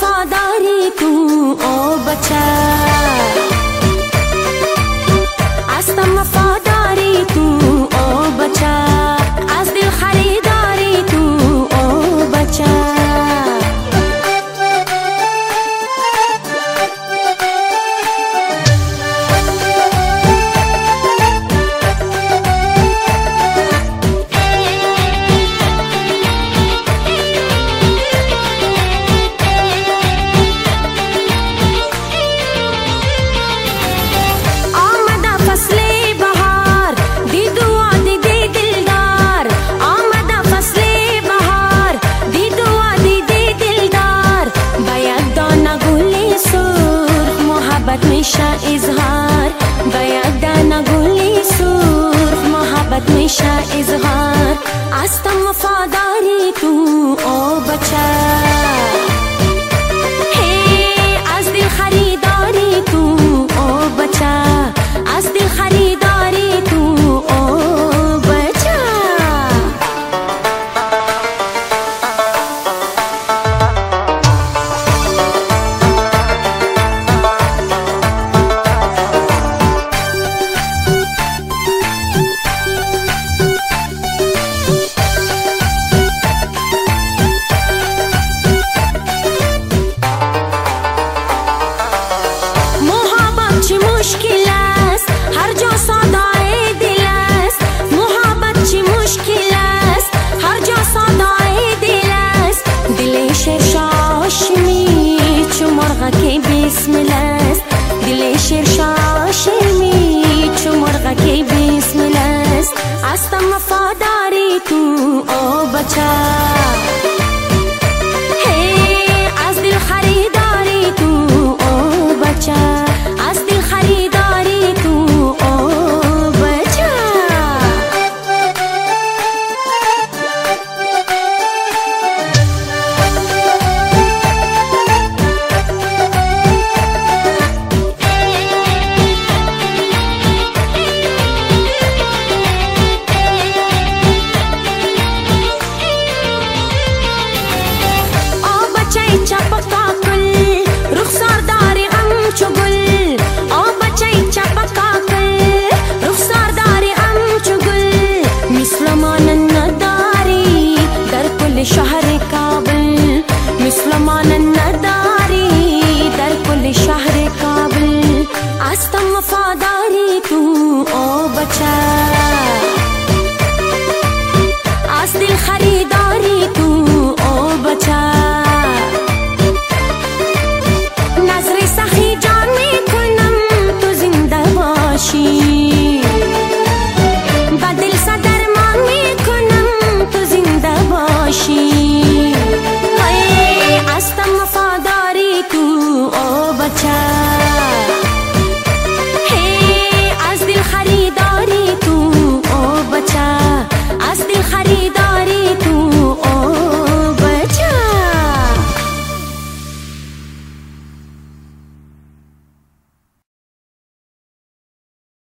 सादा मोहब्बत इजहार गया दाना गोली सूर। मोहब्बत में इजहार आस्तम वफादारी तू ओ बचा